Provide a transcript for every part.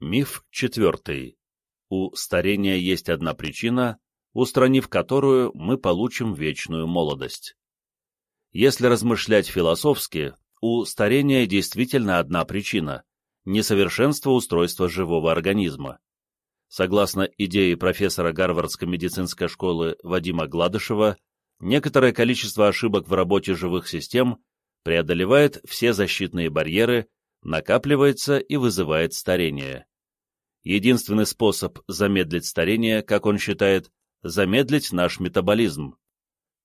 Миф четвертый. У старения есть одна причина, устранив которую мы получим вечную молодость. Если размышлять философски, у старения действительно одна причина – несовершенство устройства живого организма. Согласно идее профессора Гарвардской медицинской школы Вадима Гладышева, некоторое количество ошибок в работе живых систем преодолевает все защитные барьеры, накапливается и вызывает старение. Единственный способ замедлить старение, как он считает, замедлить наш метаболизм.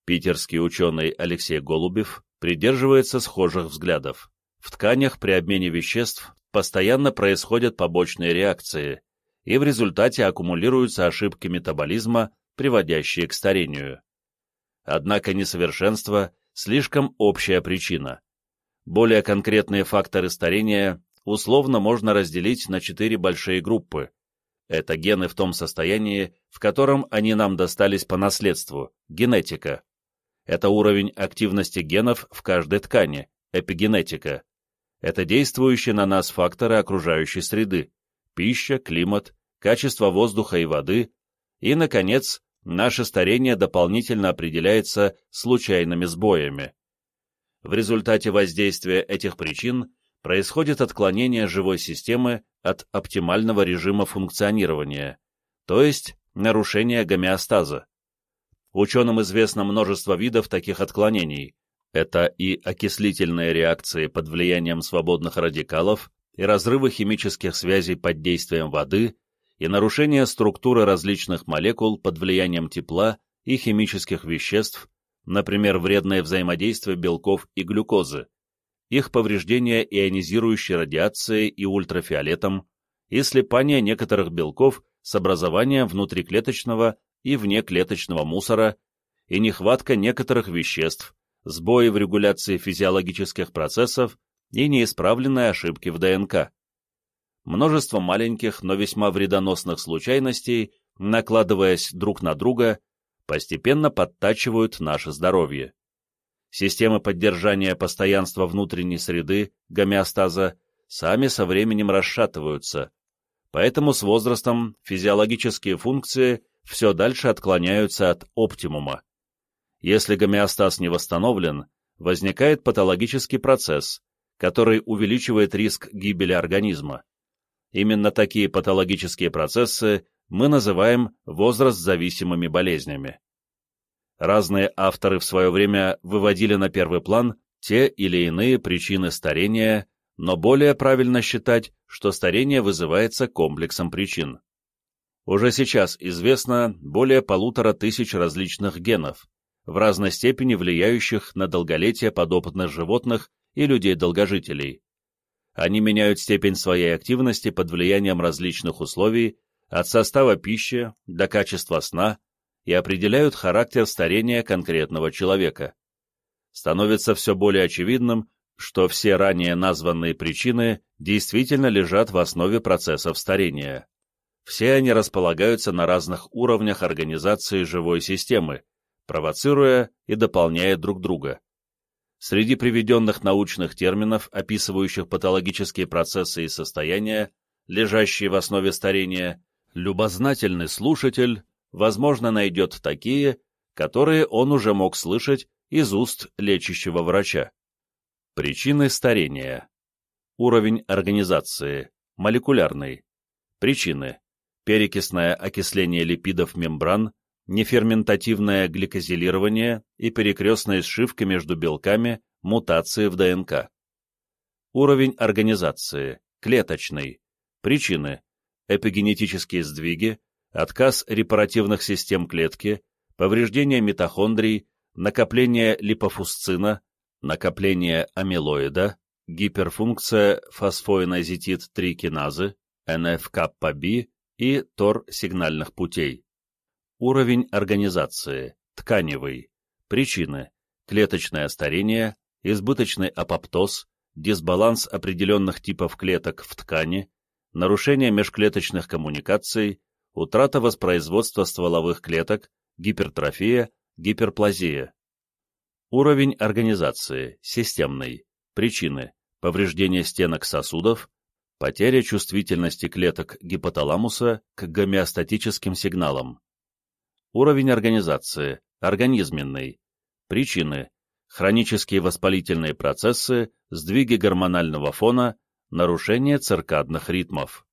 Питерский ученый Алексей Голубев придерживается схожих взглядов. В тканях при обмене веществ постоянно происходят побочные реакции, и в результате аккумулируются ошибки метаболизма, приводящие к старению. Однако несовершенство – слишком общая причина. Более конкретные факторы старения условно можно разделить на четыре большие группы. Это гены в том состоянии, в котором они нам достались по наследству, генетика. Это уровень активности генов в каждой ткани, эпигенетика. Это действующие на нас факторы окружающей среды, пища, климат, качество воздуха и воды, и, наконец, наше старение дополнительно определяется случайными сбоями. В результате воздействия этих причин происходит отклонение живой системы от оптимального режима функционирования, то есть нарушение гомеостаза. Ученым известно множество видов таких отклонений. Это и окислительные реакции под влиянием свободных радикалов, и разрывы химических связей под действием воды, и нарушение структуры различных молекул под влиянием тепла и химических веществ, например, вредное взаимодействие белков и глюкозы, их повреждение ионизирующей радиацией и ультрафиолетом, и слипание некоторых белков с образованием внутриклеточного и внеклеточного мусора, и нехватка некоторых веществ, сбои в регуляции физиологических процессов и неисправленные ошибки в ДНК. Множество маленьких, но весьма вредоносных случайностей, накладываясь друг на друга, постепенно подтачивают наше здоровье. Системы поддержания постоянства внутренней среды, гомеостаза, сами со временем расшатываются, поэтому с возрастом физиологические функции все дальше отклоняются от оптимума. Если гомеостаз не восстановлен, возникает патологический процесс, который увеличивает риск гибели организма. Именно такие патологические процессы мы называем возраст-зависимыми болезнями. Разные авторы в свое время выводили на первый план те или иные причины старения, но более правильно считать, что старение вызывается комплексом причин. Уже сейчас известно более полутора тысяч различных генов, в разной степени влияющих на долголетие подопытных животных и людей-долгожителей. Они меняют степень своей активности под влиянием различных условий, от состава пищи до качества сна, и определяют характер старения конкретного человека. Становится все более очевидным, что все ранее названные причины действительно лежат в основе процессов старения. Все они располагаются на разных уровнях организации живой системы, провоцируя и дополняя друг друга. Среди приведенных научных терминов, описывающих патологические процессы и состояния, лежащие в основе старения, любознательный слушатель возможно, найдет такие, которые он уже мог слышать из уст лечащего врача. Причины старения. Уровень организации. Молекулярный. Причины. Перекисное окисление липидов мембран, неферментативное гликозилирование и перекрестная сшивка между белками, мутации в ДНК. Уровень организации. Клеточный. Причины. Эпигенетические сдвиги, отказ репаративных систем клетки, повреждение митохондрий, накопление липофусцина, накопление амилоида, гиперфункция фосфоинозитид-3 киназы, НФКПБ и ТОР сигнальных путей. Уровень организации, тканевый, причины, клеточное старение, избыточный апоптоз, дисбаланс определенных типов клеток в ткани, нарушение межклеточных коммуникаций, утрата воспроизводства стволовых клеток, гипертрофия, гиперплазия. Уровень организации, системный, причины, повреждение стенок сосудов, потеря чувствительности клеток гипоталамуса к гомеостатическим сигналам. Уровень организации, организменный. Причины. Хронические воспалительные процессы, сдвиги гормонального фона, нарушение циркадных ритмов.